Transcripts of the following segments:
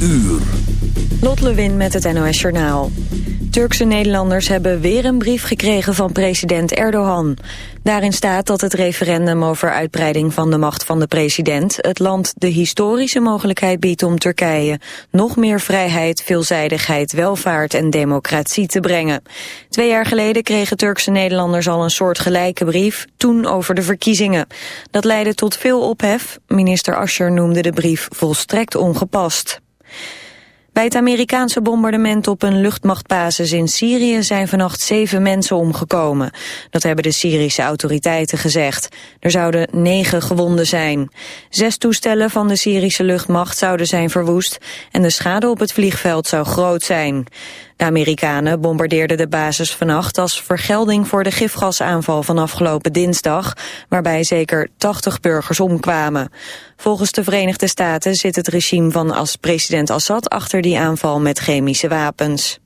uur. Lot Lewin met het NOS Journaal. Turkse Nederlanders hebben weer een brief gekregen van president Erdogan. Daarin staat dat het referendum over uitbreiding van de macht van de president... het land de historische mogelijkheid biedt om Turkije... nog meer vrijheid, veelzijdigheid, welvaart en democratie te brengen. Twee jaar geleden kregen Turkse Nederlanders al een soort gelijke brief... toen over de verkiezingen. Dat leidde tot veel ophef. Minister Ascher noemde de brief volstrekt ongepast. Bij het Amerikaanse bombardement op een luchtmachtbasis in Syrië zijn vannacht zeven mensen omgekomen. Dat hebben de Syrische autoriteiten gezegd. Er zouden negen gewonden zijn. Zes toestellen van de Syrische luchtmacht zouden zijn verwoest en de schade op het vliegveld zou groot zijn. De Amerikanen bombardeerden de basis vannacht als vergelding voor de gifgasaanval van afgelopen dinsdag, waarbij zeker 80 burgers omkwamen. Volgens de Verenigde Staten zit het regime van als president Assad achter die aanval met chemische wapens.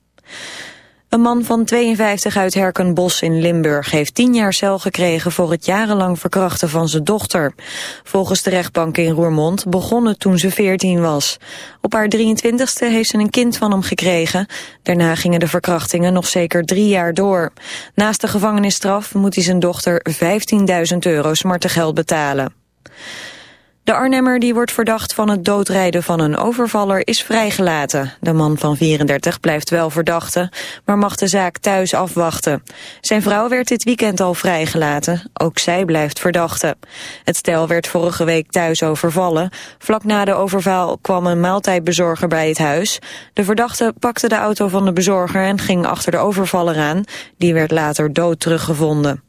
Een man van 52 uit Herkenbos in Limburg heeft 10 jaar cel gekregen voor het jarenlang verkrachten van zijn dochter. Volgens de rechtbank in Roermond begon het toen ze 14 was. Op haar 23ste heeft ze een kind van hem gekregen. Daarna gingen de verkrachtingen nog zeker drie jaar door. Naast de gevangenisstraf moet hij zijn dochter 15.000 euro smartengeld betalen. De Arnhemmer die wordt verdacht van het doodrijden van een overvaller is vrijgelaten. De man van 34 blijft wel verdachte, maar mag de zaak thuis afwachten. Zijn vrouw werd dit weekend al vrijgelaten, ook zij blijft verdachte. Het stel werd vorige week thuis overvallen. Vlak na de overval kwam een maaltijdbezorger bij het huis. De verdachte pakte de auto van de bezorger en ging achter de overvaller aan. Die werd later dood teruggevonden.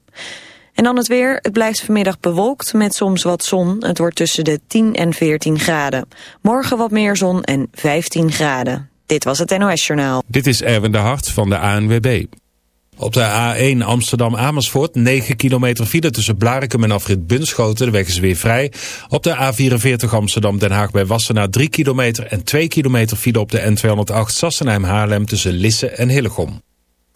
En dan het weer. Het blijft vanmiddag bewolkt met soms wat zon. Het wordt tussen de 10 en 14 graden. Morgen wat meer zon en 15 graden. Dit was het NOS Journaal. Dit is Erwin de Hart van de ANWB. Op de A1 Amsterdam-Amersfoort 9 kilometer file tussen Blarikum en Afrit Bunschoten. De weg is weer vrij. Op de A44 Amsterdam-Den Haag bij Wassenaar 3 kilometer en 2 kilometer file op de N208 Sassenheim-Haarlem tussen Lisse en Hillegom.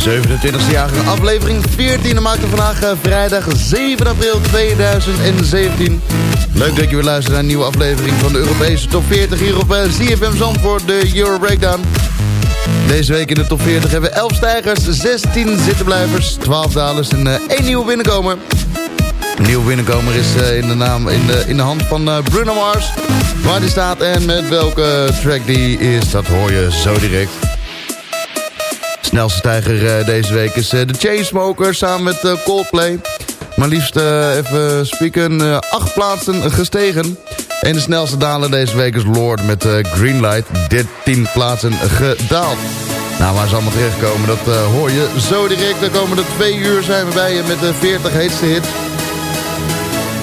27e-jarige aflevering 14 maakte vandaag eh, vrijdag 7 april 2017. Leuk dat je weer luistert naar een nieuwe aflevering van de Europese Top 40 hier op eh, ZFM Zandvoort, de Euro Breakdown. Deze week in de top 40 hebben we 11 stijgers, 16 zittenblijvers, 12 dalers en eh, één nieuwe binnenkomer. Een nieuwe binnenkomer is in, de naam, in, de, in de hand van Bruno Mars. Waar die staat en met welke track die is, dat hoor je zo direct. Snelste stijger eh, deze week is eh, de Chainsmokers samen met eh, Coldplay. Maar liefst even spieken, acht plaatsen gestegen. En de snelste daler deze week is Lord met Greenlight, 13 plaatsen gedaald. Nou, waar ze allemaal terechtkomen, dat hoor je zo direct. De komende twee uur zijn we bij je met de 40 heetste hits.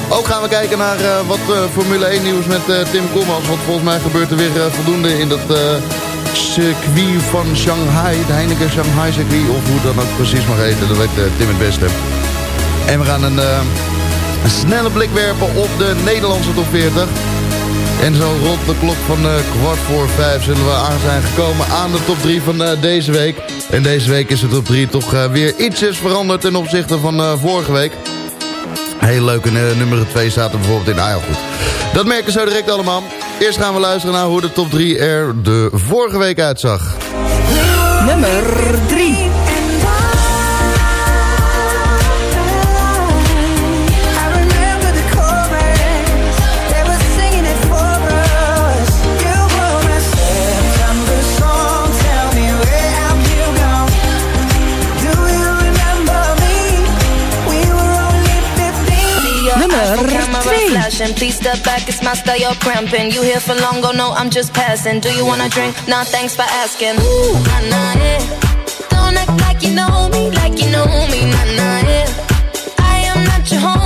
Ook gaan we kijken naar wat Formule 1 nieuws met Tim Koolmans. Want volgens mij gebeurt er weer voldoende in dat circuit van Shanghai. Het Heineken Shanghai circuit. Of hoe dan ook precies mag heten. Dat weet eh, Tim het beste. En we gaan een, eh, een snelle blik werpen op de Nederlandse top 40. En zo rond de klok van eh, kwart voor vijf zullen we aan zijn gekomen aan de top 3 van deze week. En deze week is de top 3 toch weer ietsjes veranderd ten opzichte van vorige week. Heel leuke uh, nummer 2 staat er bijvoorbeeld in. Ah goed. Dat merken zo direct allemaal. Eerst gaan we luisteren naar hoe de top 3 er de vorige week uitzag. Nummer 3. Flashing. Please step back, it's my style, you're cramping. You here for long, go no, I'm just passing. Do you wanna drink? Nah, thanks for asking. Ooh, nah, nah, yeah. Don't act like you know me, like you know me, nah, nah, yeah. I am not your homie,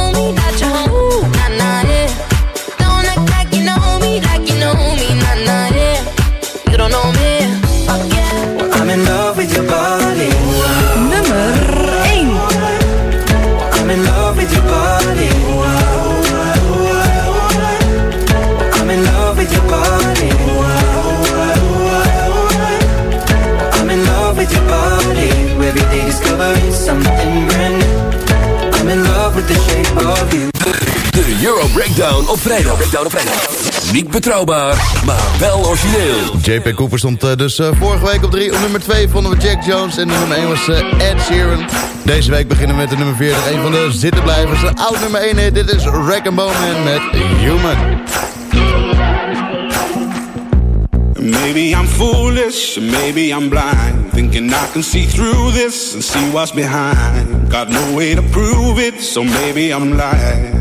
Breakdown op vrijdag. Breakdown op vrijdag. Niet betrouwbaar, maar wel origineel. JP Cooper stond uh, dus uh, vorige week op 3. Op nummer 2 vonden we Jack Jones en nummer 1 was uh, Ed Sheeran. Deze week beginnen we met de nummer 40. Een van de zittenblijvers. Een oud nummer 1 hit. Dit is Rack and Bowman met Human. Maybe I'm foolish, maybe I'm blind. Thinking I can see through this and see what's behind. Got no way to prove it, so maybe I'm lying.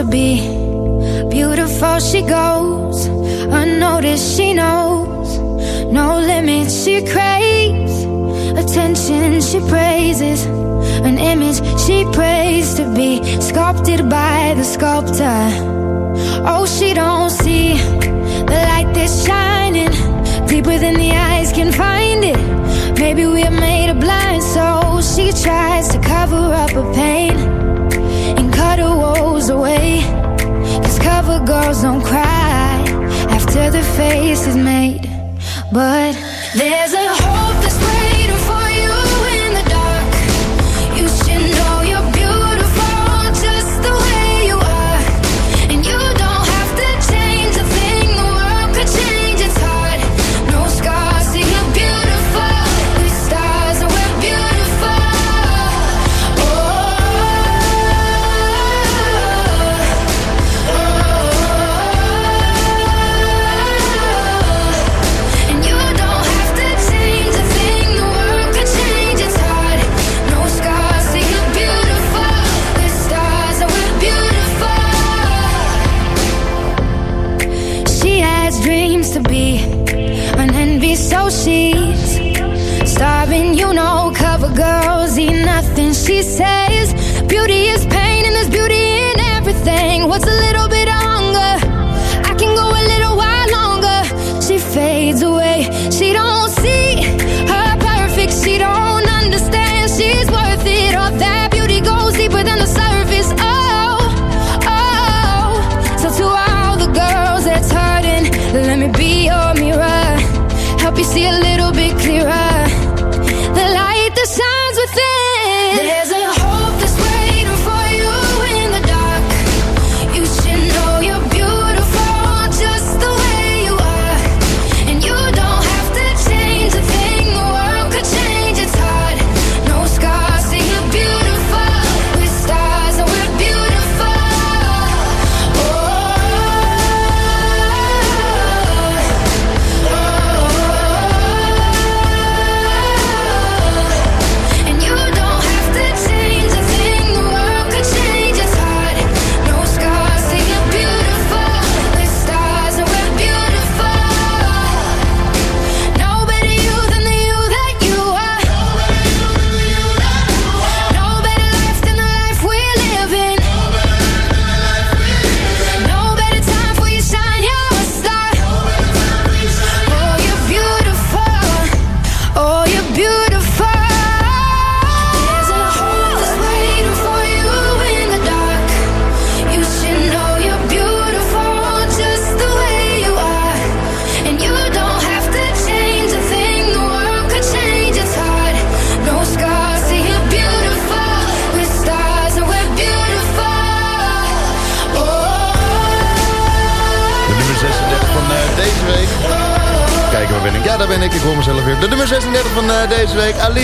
To be. Beautiful she goes, unnoticed she knows. No limits she craves, attention she praises. An image she prays to be sculpted by the sculptor. Oh, she don't see the light that's shining deeper than the eyes can find it. Maybe we're made of blind souls. She tries to cover up her pain cut woes away. Cause cover girls don't cry after the face is made. But there's a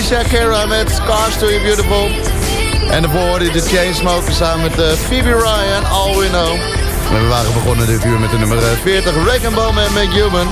Cara met Scars to You Beautiful. En daarvoor hoorde je de Chainsmokers samen met eh, Phoebe Ryan, All We Know. En we waren begonnen dit uur met de nummer eh, 40. Regan Bowman en Make Human.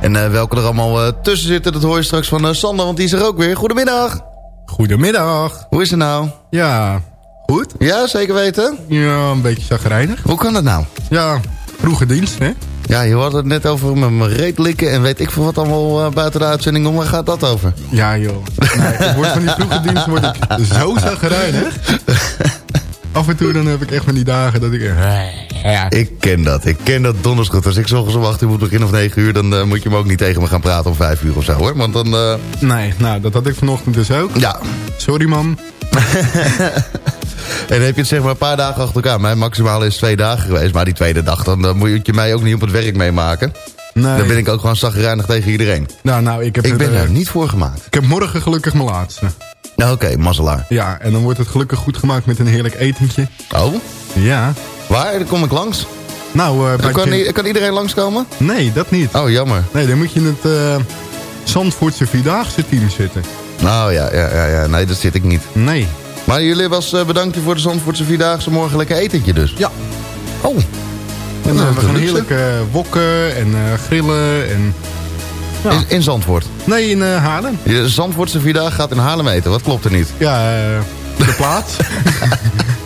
En eh, welke er allemaal eh, tussen zitten, dat hoor je straks van eh, Sander, want die is er ook weer. Goedemiddag. Goedemiddag. Hoe is het nou? Ja, goed. Ja, zeker weten? Ja, een beetje chagrijnig. Hoe kan dat nou? Ja, vroege dienst, hè? Ja, je had het net over met mijn reet likken en weet ik veel wat allemaal eh, buiten de uitzending om. Waar gaat dat over? Ja, joh. Nee, ik word van die vroege dienst word ik zo chagrijnig. Af en toe dan heb ik echt van die dagen dat ik... Ja. Ik ken dat, ik ken dat donders goed. Als ik zo om 8 uur moet beginnen of 9 uur... dan eh, moet je me ook niet tegen me gaan praten om 5 uur of zo, hoor. Want dan... eh, Nee, nou, dat had ik vanochtend dus ook. Ja. Sorry, man. En dan heb je het zeg maar een paar dagen achter elkaar. Mijn maximaal is twee dagen geweest. Maar die tweede dag, dan eh, moet je mij ook niet op het werk meemaken. Nee. Dan ben ik ook gewoon zagrijnig tegen iedereen. Nou, nou, ik heb... Ik ben eh, daar niet voor gemaakt. Ik heb morgen gelukkig mijn laatste. Nou, Oké, mazzelaar. Ja, en dan wordt het gelukkig goed gemaakt met een heerlijk etentje. Oh? Ja. Waar? Dan kom ik langs. Nou, eh, bij kan, kan iedereen langskomen? Nee, dat niet. Oh, jammer. Nee, dan moet je in het eh Zandvoortse Vierdaagse team zitten. Nou ja, ja, ja, ja, nee, dat zit ik niet. Nee. Maar jullie als eh, bedankje voor de Zandvoortse Vierdaagse morgen lekker etentje dus. Ja. Oh. En Nou, eh, we gaan heerlijk eh, wokken en grillen en... Ja. In, in Zandvoort. Nee, in Haarlem. De Zandvoortse Vierdaagse gaat in Haarlem eten. Wat klopt er niet? Ja, de plaats.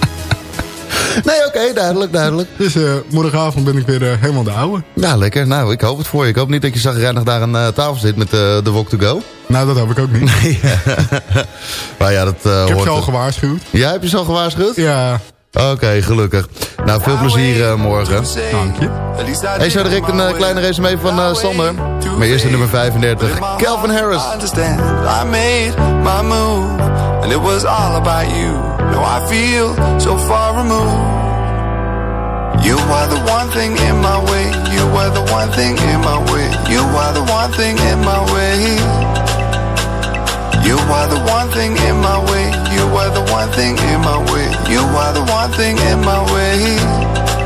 Nee, oké, duidelijk, duidelijk. Dus eh, morgenavond ben ik weer eh, helemaal de oude. Ja, lekker. Nou, ik hoop het voor je. Ik hoop niet dat je zagrijnig daar aan eh, tafel zit met eh, de Wok to Go. Nou, dat heb ik ook niet. Nee. maar ja, dat eh, ik heb hoort ze al gewaarschuwd. Ja, heb je ze al gewaarschuwd? Ja. Oké, gelukkig. Nou, veel plezier morgen. Dank je. Hey, zo direct een kleine resume van eh, Sander. Maar eerst de nummer 35, Calvin Harris. I understand. I made my move, and it was all about you. No, I feel so far removed. You are the one thing in my way. You are the one thing in my way. You are the one thing in my way. You are the one thing in my way. You are the one thing in my way. You are the one thing in my way.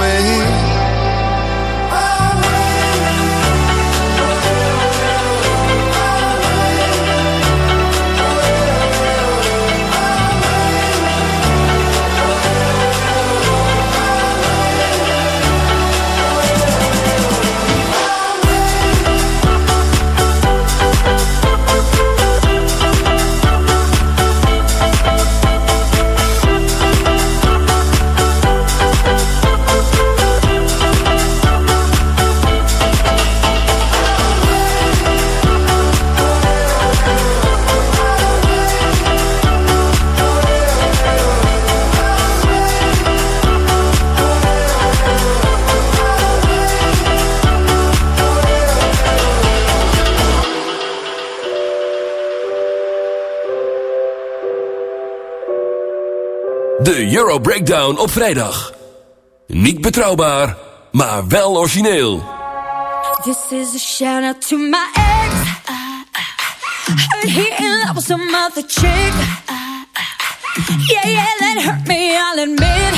Euro Breakdown op vrijdag. Niet betrouwbaar, maar wel origineel. This is a shout out to my ex. Heard he in love with some other chick. Yeah, yeah, that hurt me, I'll admit.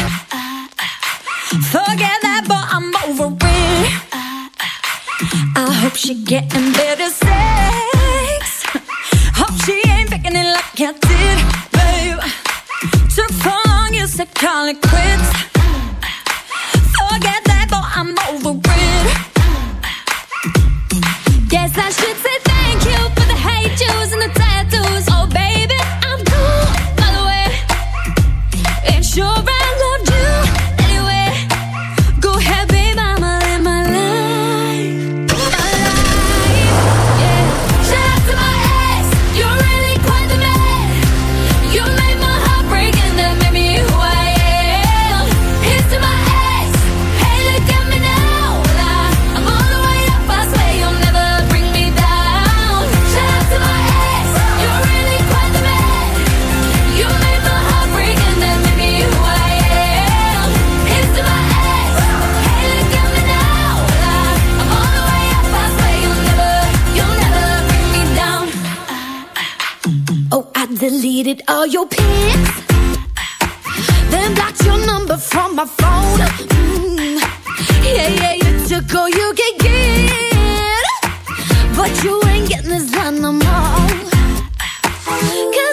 Forget that, but I'm over it. I hope she getting better sex. Hope she ain't picking it like I quit. deleted all your pics, then blocked your number from my phone. Mm. Yeah, yeah, you took all you could get, but you ain't getting this line no more. Cause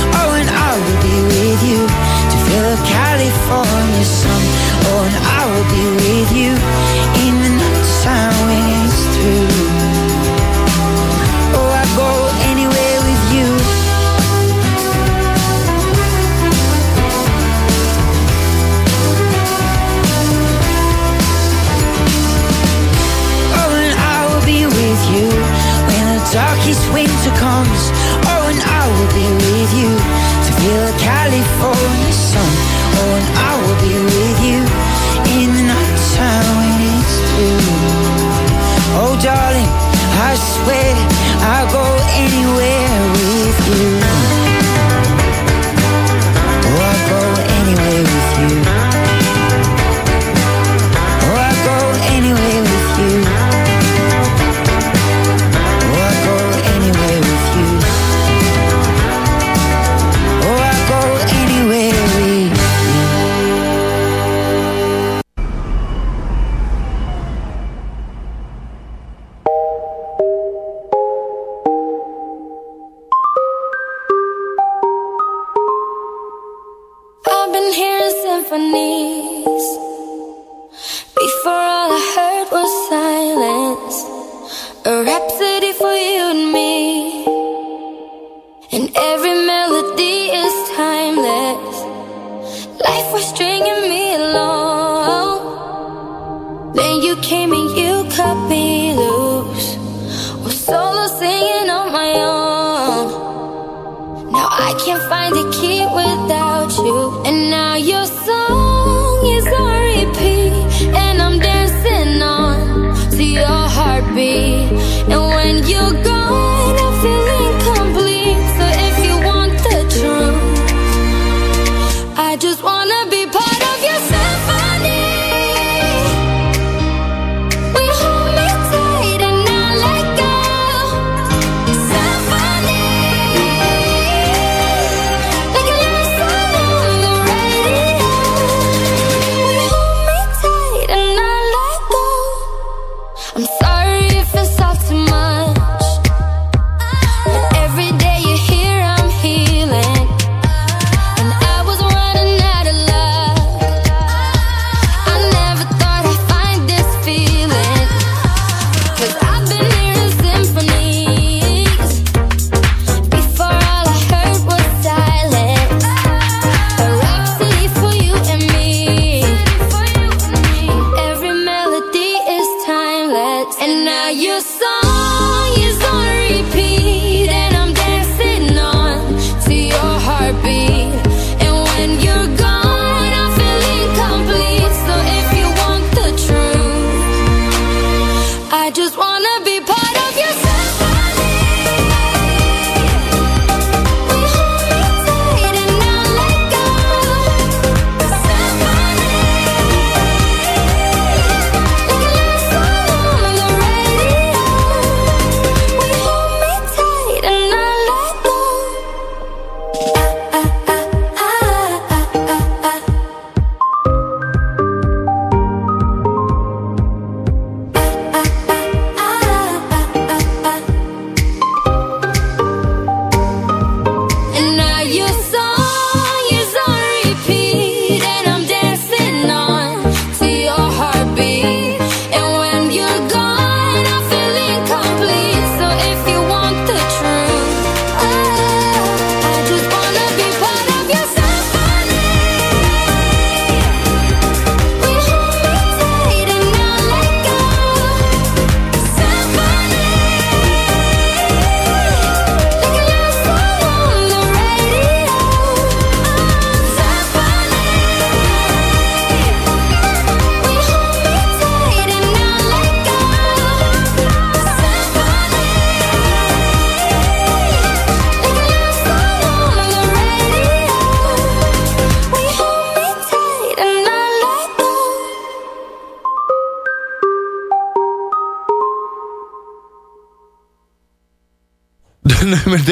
Now I can't find a key without you, and now you're song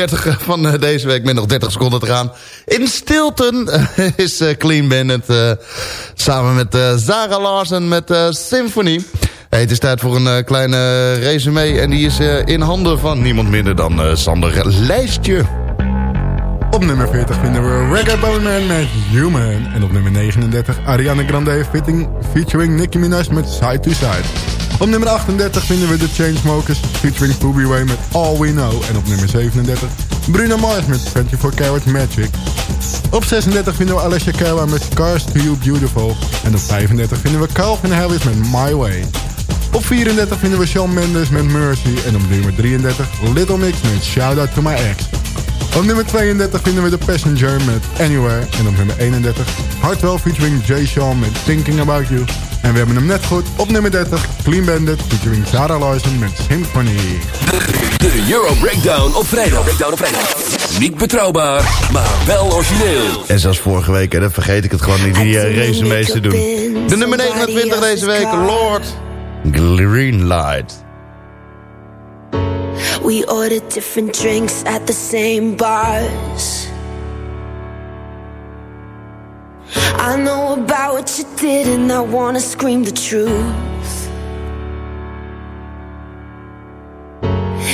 30 van eh, deze week met nog 30 seconden te gaan. In Stilton eh, is eh, Clean eh, samen met eh Zara Larsen met eh, Symphony. Het is tijd voor een eh, kleine resume en die is eh, in handen van niemand minder dan eh, Sander Lijstje. Op nummer 40 vinden we Reggae Bone Man met Human. En op nummer 39 Ariana Grande fitting, featuring Nicki Minaj met Side to Side. Op nummer 38 vinden we The Chainsmokers featuring Phoebe Way met All We Know. En op nummer 37 Bruno Mars met 24 Karat Magic. Op 36 vinden we Alessia Cara met Cars to You Beautiful. En op 35 vinden we Calvin Harris met My Way. Op 34 vinden we Shawn Mendes met Mercy. En op nummer 33 Little Mix met Shout Out to My Ex. Op nummer 32 vinden we The Passenger met Anywhere. En op nummer 31 Hartwell featuring Jay Sean met Thinking About You. En we hebben hem net goed op nummer 30 Clean Bandit featuring Sarah Larson met Symphony. De Euro Breakdown op vrijdag. Breakdown op vrijdag. Niet betrouwbaar, maar wel origineel. En zoals vorige week, hè, dan vergeet ik het gewoon niet die uh, resumes te doen. De nummer 29 deze week, Lord Green Light. We ordered different drinks at the same bars. I know about what you did, and I wanna scream the truth.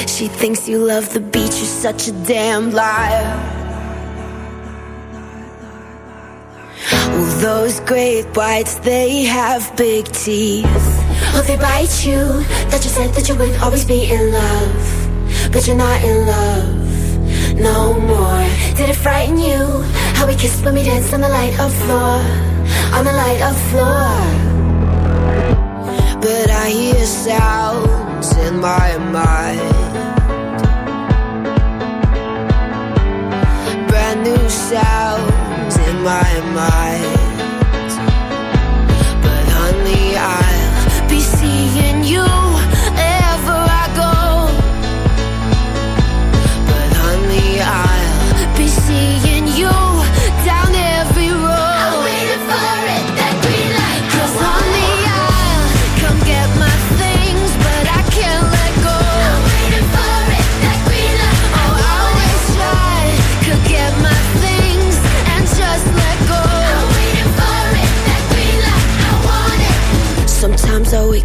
She thinks you love the beach, you're such a damn liar. Well, those great whites, they have big teeth. Oh, they bite you. That you said that you would always be in love. But you're not in love no more. Did it frighten you? How we kissed when we danced on the light of floor. On the light of floor. But I hear sounds in my mind. Brand new sounds in my mind. But honey, I'll be seeing you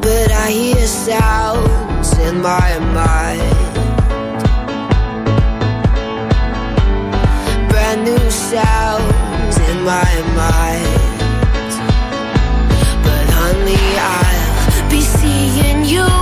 But I hear sounds in my mind. brand new sounds in my mind. But honey, I'll be seeing you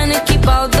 to keep out the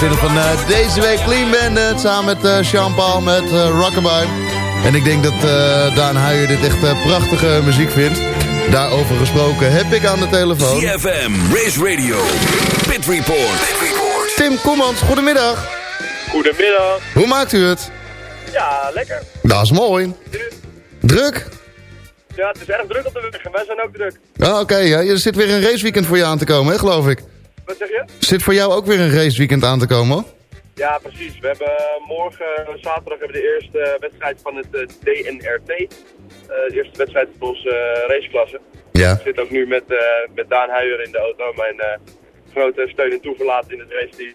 25 van eh, deze week Clean Bandit. Samen met eh Sean Paul met eh Rockabye. En ik denk dat eh, Daan Huijer dit echt eh, prachtige muziek vindt. Daarover gesproken heb ik aan de telefoon. CFM, Race Radio, Pit Report. Tim Koemans, goedemiddag. Goedemiddag. Hoe maakt u het? Ja, lekker. Dat is mooi. Druk? Ja, het is erg druk op de weg en wij zijn ook druk. Ah, Oké, ja, er zit weer een raceweekend voor je aan te komen, hè, geloof ik. Wat zeg je? Zit voor jou ook weer een raceweekend aan te komen, hoor? Ja, precies. We hebben eh, morgen, eh, zaterdag, hebben we de eerste wedstrijd van het eh, DNRT. Eh, de eerste wedstrijd van onze eh, raceklasse. Ja. Ik zit ook nu met, eh, met Daan Huijer in de auto, mijn eh, grote steun en toeverlaat in het raceteam.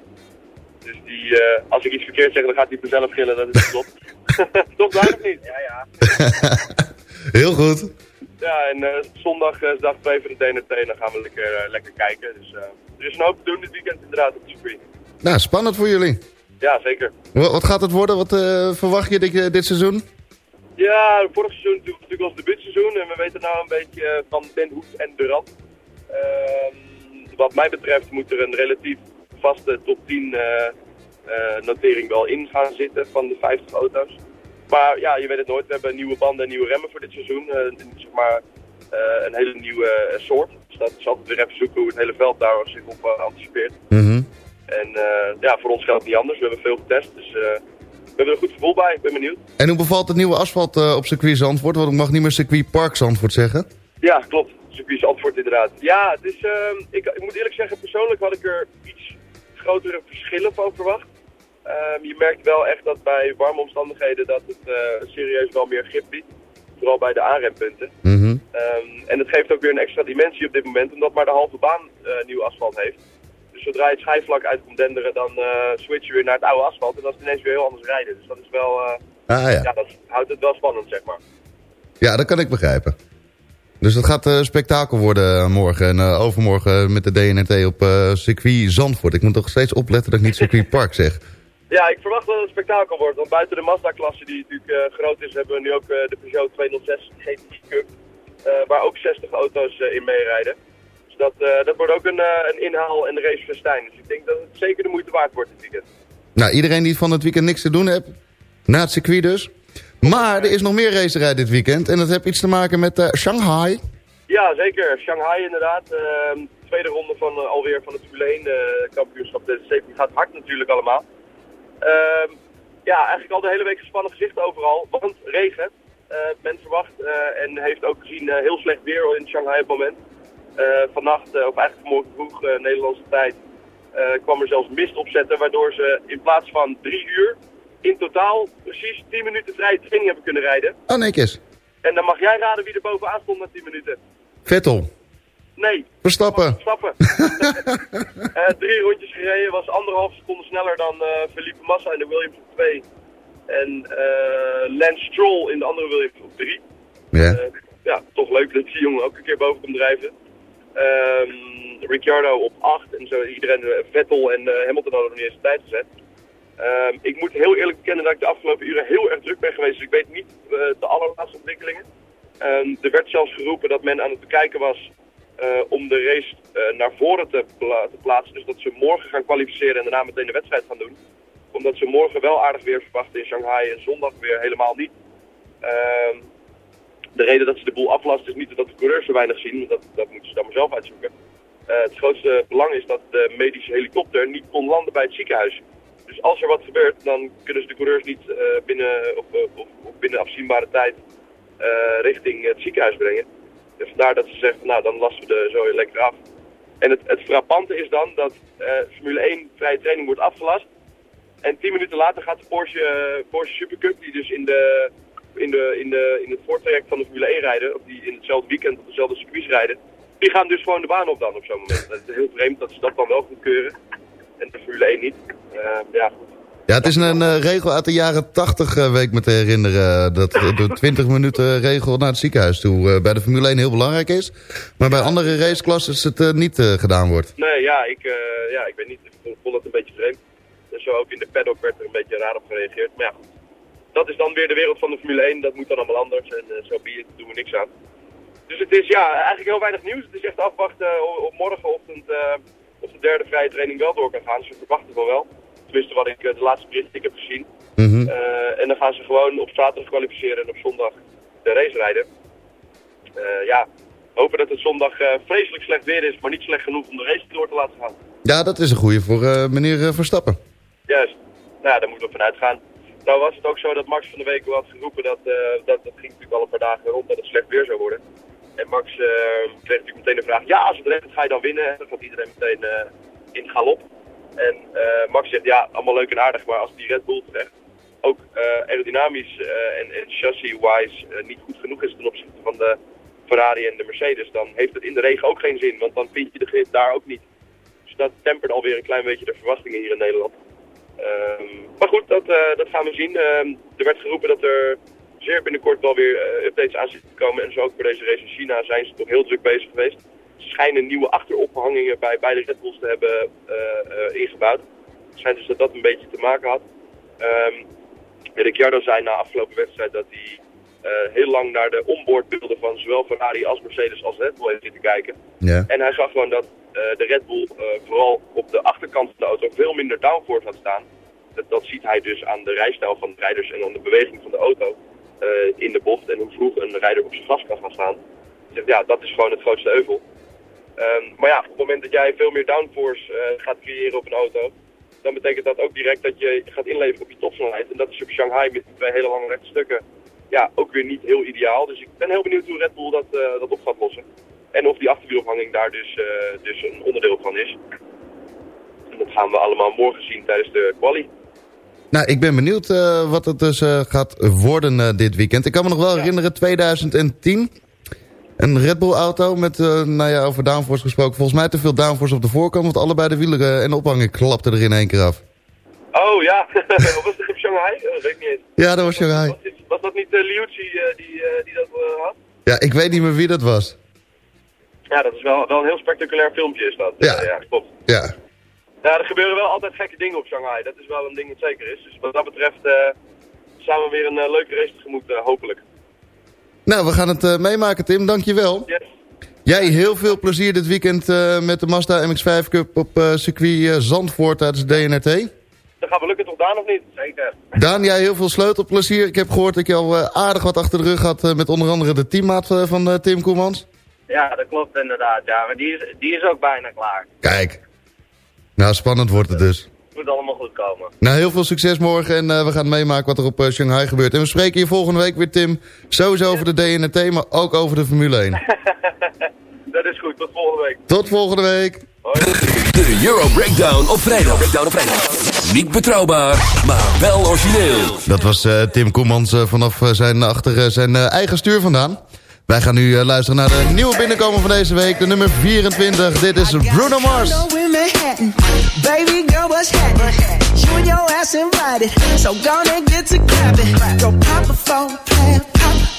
Dus die, eh, als ik iets verkeerd zeg, dan gaat hij mezelf gillen, dat is klopt. Toch daar of niet? Ja, ja. Heel goed. Ja, en eh, zondag eh, is dag 2 van de DNRT dan gaan we lekker, eh, lekker kijken. Dus eh, er is een hoop te doen dit weekend inderdaad op het circuit. Nou, spannend voor jullie. Ja, zeker. Wat, wat gaat het worden? Wat eh, verwacht je dit, dit seizoen? Ja, vorig seizoen natuurlijk, natuurlijk ons debuutseizoen en we weten nou een beetje eh, van Den Hoed en Durant. Ehm, wat mij betreft moet er een relatief vaste top 10 eh, eh, notering wel in gaan zitten van de 50 auto's. Maar ja, je weet het nooit. We hebben nieuwe banden en nieuwe remmen voor dit seizoen. Eh, zeg maar eh, een hele nieuwe eh, soort. Dus dat is altijd weer even zoeken hoe het hele veld daar zich op eh, anticipeert. En eh, ja, voor ons geldt het niet anders. We hebben veel getest, dus eh, we hebben er een goed gevoel bij. Ik ben benieuwd. En hoe bevalt het nieuwe asfalt eh, op circuit Zandvoort? Want ik mag niet meer circuit Park Zandvoort zeggen. Ja, klopt. Circuit antwoord inderdaad. Ja, het is, ehm, ik, ik moet eerlijk zeggen, persoonlijk had ik er iets grotere verschillen van verwacht. Ehm, je merkt wel echt dat bij warme omstandigheden dat het eh, serieus wel meer grip biedt. Vooral bij de aanrempunten. Ehm, en het geeft ook weer een extra dimensie op dit moment, omdat maar de halve baan eh, nieuw asfalt heeft. Dus zodra je het schijfvlak uit komt denderen, dan eh, switch je weer naar het oude asfalt. En dat is ineens weer heel anders rijden. Dus dat is wel, eh, Ah ja. ja, dat houdt het wel spannend, zeg maar. Ja, dat kan ik begrijpen. Dus het gaat eh, spektakel worden morgen en overmorgen met de DNRT op circuit Zandvoort. Ik moet toch steeds opletten dat ik niet circuit Park zeg. Ja, ik verwacht dat het een spektakel wordt. Want buiten de Mazda-klasse, die natuurlijk eh, groot is, hebben we nu ook eh, de Peugeot 206 GTI Cup. waar ook 60 auto's eh, in meerijden. Dus dat, dat wordt ook een, een inhaal en racefestijn. Dus ik denk dat het zeker de moeite waard wordt dit weekend. Nou, iedereen die van het weekend niks te doen heeft, na het circuit dus. Maar er is nog meer racerij dit weekend en dat heeft iets te maken met Shanghai. Ja, zeker. Shanghai inderdaad. Ehm, tweede ronde van alweer van het Formule 1 eh, kampioenschap. De safety gaat hard natuurlijk allemaal. Ehm, ja, eigenlijk al de hele week gespannen gezicht overal. Want regen. Eh, men verwacht eh, en heeft ook gezien eh, heel slecht weer in Shanghai op het moment. Eh, vannacht, of eigenlijk vanmorgen vroeg Nederlandse tijd, eh, kwam er zelfs mist opzetten, waardoor ze in plaats van drie uur in totaal precies 10 minuten vrije training hebben kunnen rijden. Oh, netjes. En dan mag jij raden wie er bovenaan stond na 10 minuten. Vettel. Nee. Verstappen. Verstappen. Eh, drie rondjes gereden, was anderhalf seconde sneller dan eh Felipe Massa in de Williams op 2. En eh Lance Stroll in de andere Williams op 3. Ja. ja, toch leuk dat die jongen ook een keer boven komt drijven. Ehm Ricciardo op 8 en zo iedereen, Vettel en Hamilton hadden nog niet eens de tijd gezet. Ehm, ik moet heel eerlijk bekennen dat ik de afgelopen uren heel erg druk ben geweest, dus ik weet niet de allerlaatste ontwikkelingen. Ehm, er werd zelfs geroepen dat men aan het bekijken was om de race eh, naar voren te, te plaatsen. Dus dat ze morgen gaan kwalificeren en daarna meteen de wedstrijd gaan doen. Omdat ze morgen wel aardig weer verwachten in Shanghai en zondag weer helemaal niet. Ehm, de reden dat ze de boel aflasten is niet dat de coureurs zo weinig zien, dat, dat moeten ze dan maar zelf uitzoeken. Eh, het grootste belang is dat de medische helikopter niet kon landen bij het ziekenhuis. Dus als er wat gebeurt, dan kunnen ze de coureurs niet eh, binnen, of binnen afzienbare tijd eh, richting het ziekenhuis brengen. Dus vandaar dat ze zeggen, nou dan lassen we de zo lekker af. En het, het frappante is dan dat eh, Formule 1 vrije training wordt afgelast. En tien minuten later gaat de Porsche, eh, Porsche Supercup, die dus in, de, in, de, in, de, in het voortraject van de Formule 1 rijden, of die in hetzelfde weekend op dezelfde circuits rijden, die gaan dus gewoon de baan op dan op zo'n moment. Het is heel vreemd dat ze dat dan wel goedkeuren en de Formule 1 niet. Eh, ja, goed. Ja, het is een eh, regel uit de jaren 80, eh, weet ik me te herinneren. dat eh, de 20 minuten regel naar het ziekenhuis toe bij de Formule 1 heel belangrijk is. Maar bij andere raceklasses het niet gedaan wordt. Nee, ja, ik, ja, ik weet niet. Ik vond- het een beetje vreemd. Dus zo ook in de paddock werd er een beetje raar op gereageerd. Maar ja, dat is dan weer de wereld van de Formule 1. Dat moet dan allemaal anders. En zo daar doen we niks aan. Dus het is ja, eigenlijk heel weinig nieuws. Het is echt afwachten op morgenochtend of de derde vrije training wel door kan gaan. Ze verwachten wel wel. Tenminste wat ik eh, de laatste bericht ik heb gezien. Mhm. Eh, en dan gaan ze gewoon op zaterdag kwalificeren en op zondag de race rijden. Eh, ja, hopen dat het zondag vreselijk slecht weer is, maar niet slecht genoeg om de race door te laten gaan. Ja, dat is een goeie voor meneer Verstappen. Juist. Nou, ja, daar moeten we vanuit gaan. Nou was het ook zo dat Max van de week wel had geroepen dat, eh, dat het ging natuurlijk al een paar dagen rond dat het slecht weer zou worden. En Max kreeg natuurlijk meteen de vraag, ja als het regent ga je dan winnen? En dan gaat iedereen meteen in galop. En eh, Max zegt, ja allemaal leuk en aardig, maar als die Red Bull terecht ook eh, aerodynamisch eh, en, en chassis-wise niet goed genoeg is ten opzichte van de Ferrari en de Mercedes, dan heeft het in de regen ook geen zin, want dan vind je de grip daar ook niet. Dus dat tempert alweer een klein beetje de verwachtingen hier in Nederland. Ehm, maar goed, dat, dat gaan we zien. Ehm, er werd geroepen dat er zeer binnenkort wel weer updates aan zitten te komen. En zo ook voor deze race in China zijn ze toch heel druk bezig geweest. Schijnen nieuwe achterophangingen bij beide Red Bulls te hebben eh, eh, ingebouwd. Het schijnt dus dat dat een beetje te maken had. Ehm Ricciardo zei na afgelopen wedstrijd dat hij eh, heel lang naar de onboardbeelden van zowel Ferrari als Mercedes als Red Bull heeft zitten kijken. Ja. En hij zag gewoon dat de Red Bull vooral op de achterkant van de auto veel minder downforce had staan. Dat, dat ziet hij dus aan de rijstijl van de rijders en aan de beweging van de auto in de bocht en hoe vroeg een rijder op zijn gas kan gaan staan. Zegt, ja, dat is gewoon het grootste euvel. Ehm, maar ja, op het moment dat jij veel meer downforce eh, gaat creëren op een auto, dan betekent dat ook direct dat je gaat inleveren op je topsnelheid. En dat is op Shanghai met die twee hele lange rechte stukken ja, ook weer niet heel ideaal. Dus ik ben heel benieuwd hoe Red Bull dat, eh, dat op gaat lossen. En of die achterwielophanging daar dus, eh, dus een onderdeel van is. En dat gaan we allemaal morgen zien tijdens de quali. Nou, ik ben benieuwd wat het dus gaat worden dit weekend. Ik kan me nog wel herinneren, 2010. Een Red Bull auto met, eh, nou ja, over downforce gesproken. Volgens mij te veel downforce op de voorkant, want allebei de wielen eh, en de ophanging klapten er in één keer af. Oh ja, was het op Shanghai? Oh, dat weet ik niet eens. Ja, dat was Shanghai. Was, dat niet uh, eh, die, eh, die dat had? Ja, ik weet niet meer wie dat was. Ja, dat is wel, wel een heel spectaculair filmpje is dat. Ja. Ja klopt. Ja. Ja, er gebeuren wel altijd gekke dingen op Shanghai. Dat is wel een ding dat zeker is. Dus wat dat betreft eh staan we weer een eh, leuke race tegemoet, hopelijk. Nou, we gaan het eh, meemaken, Tim. Dankjewel. Yes. Jij heel veel plezier dit weekend eh, met de Mazda MX-5 Cup op eh, circuit Zandvoort tijdens de DNRT. Dan gaan we lukken toch Daan of niet? Zeker. Daan, jij heel veel sleutelplezier. Ik heb gehoord dat je al aardig wat achter de rug had met onder andere de teammaat van Tim Koemans. Ja, dat klopt inderdaad. Ja, maar die is, die is ook bijna klaar. Kijk. Nou, spannend wordt het dus moet allemaal goed komen. Nou, heel veel succes morgen en eh, we gaan meemaken wat er op eh, Shanghai gebeurt. En we spreken hier volgende week weer, Tim. Sowieso over de DNT, maar ook over de Formule 1. Dat is goed, tot volgende week. Tot volgende week. De Euro Breakdown op vrijdag. Breakdown op vrijdag. Niet betrouwbaar, maar wel origineel. Dat was eh, Tim Koemans vanaf zijn, achter zijn eigen stuur vandaan. Wij gaan nu eh, luisteren naar de nieuwe binnenkomer van deze week. De nummer 24. Dit is Bruno Mars. Baby girl, what's happening? You and your ass invited. So gonna get to clapping. Go pop a phone, pop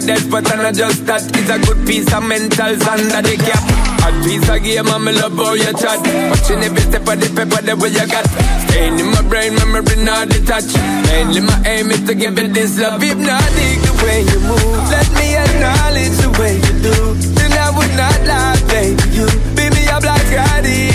goddess, but I'm not just that. It's a good piece of mental under the cap. A piece of game, I'm love how your chat. Watching every step of the paper, the way you got. Staying in my brain, memory not detached. Mainly my aim is to give it this love. If not, dig the way you move. Let me acknowledge the way you do. Then I would not lie, baby. You beat me up like I did.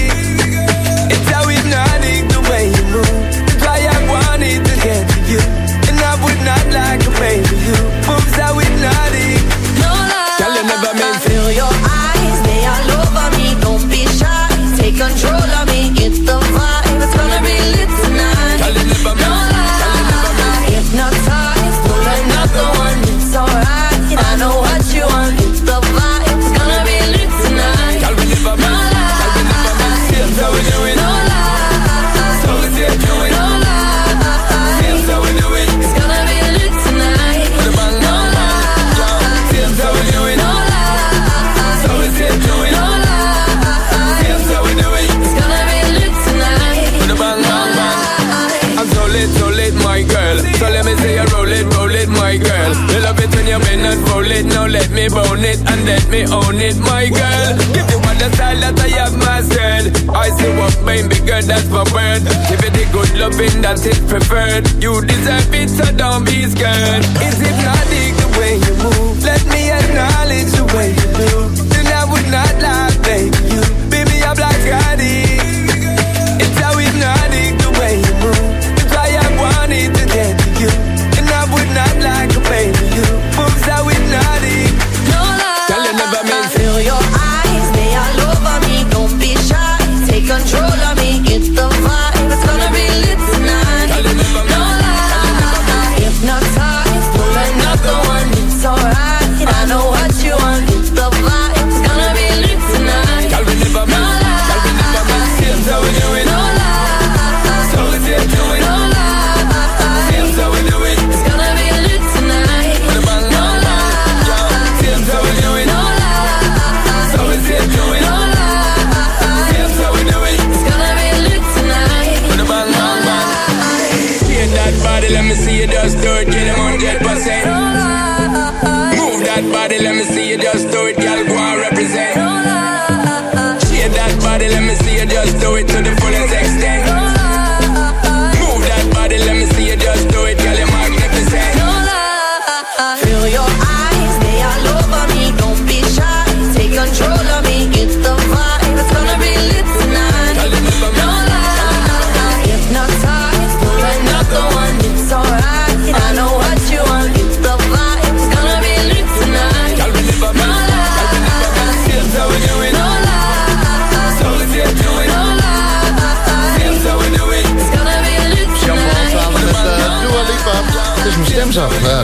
See you just do it. Girl,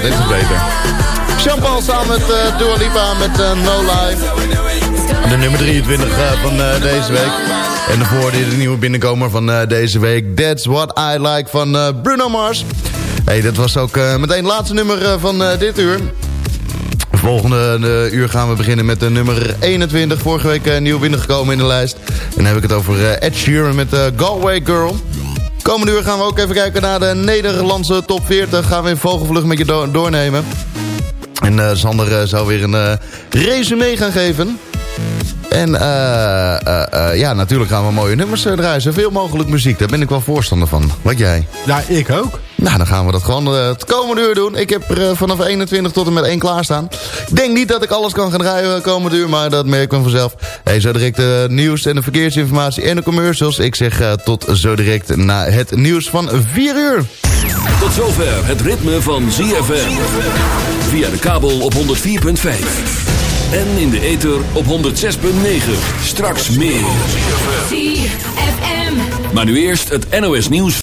dit is beter. Jean-Paul samen met eh, Dua Lipa met eh, No Life. De nummer 23 eh, van deze week. En daarvoor de nieuwe binnenkomer van deze week. That's What I Like van Bruno Mars. Hey, dat was ook meteen het laatste nummer van dit uur. Volgende uur gaan we beginnen met de nummer 21. Vorige week nieuw binnengekomen in de lijst. En dan heb ik het over Ed Sheeran met Galway Girl. Komende uur gaan we ook even kijken naar de Nederlandse top 40. Gaan we in vogelvlucht met je do- doornemen. En eh, Sander eh, zou weer een eh, resume gaan geven. En ja, natuurlijk gaan we mooie nummers draaien. Zoveel mogelijk muziek, daar ben ik wel voorstander van. Wat jij? Ja, ik ook. Nou, dan gaan we dat gewoon eh, het komende uur doen. Ik heb er eh, vanaf 21 tot en met 1 klaarstaan. Ik denk niet dat ik alles kan gaan draaien komende uur, maar dat merk ik vanzelf. Hey, zo direct de nieuws en de verkeersinformatie en de commercials. Ik zeg eh, tot zo direct na het nieuws van 4 uur. Tot zover het ritme van ZFM. Via de kabel op 104.5. En in de ether op 106.9. Straks meer. Maar nu eerst het NOS nieuws.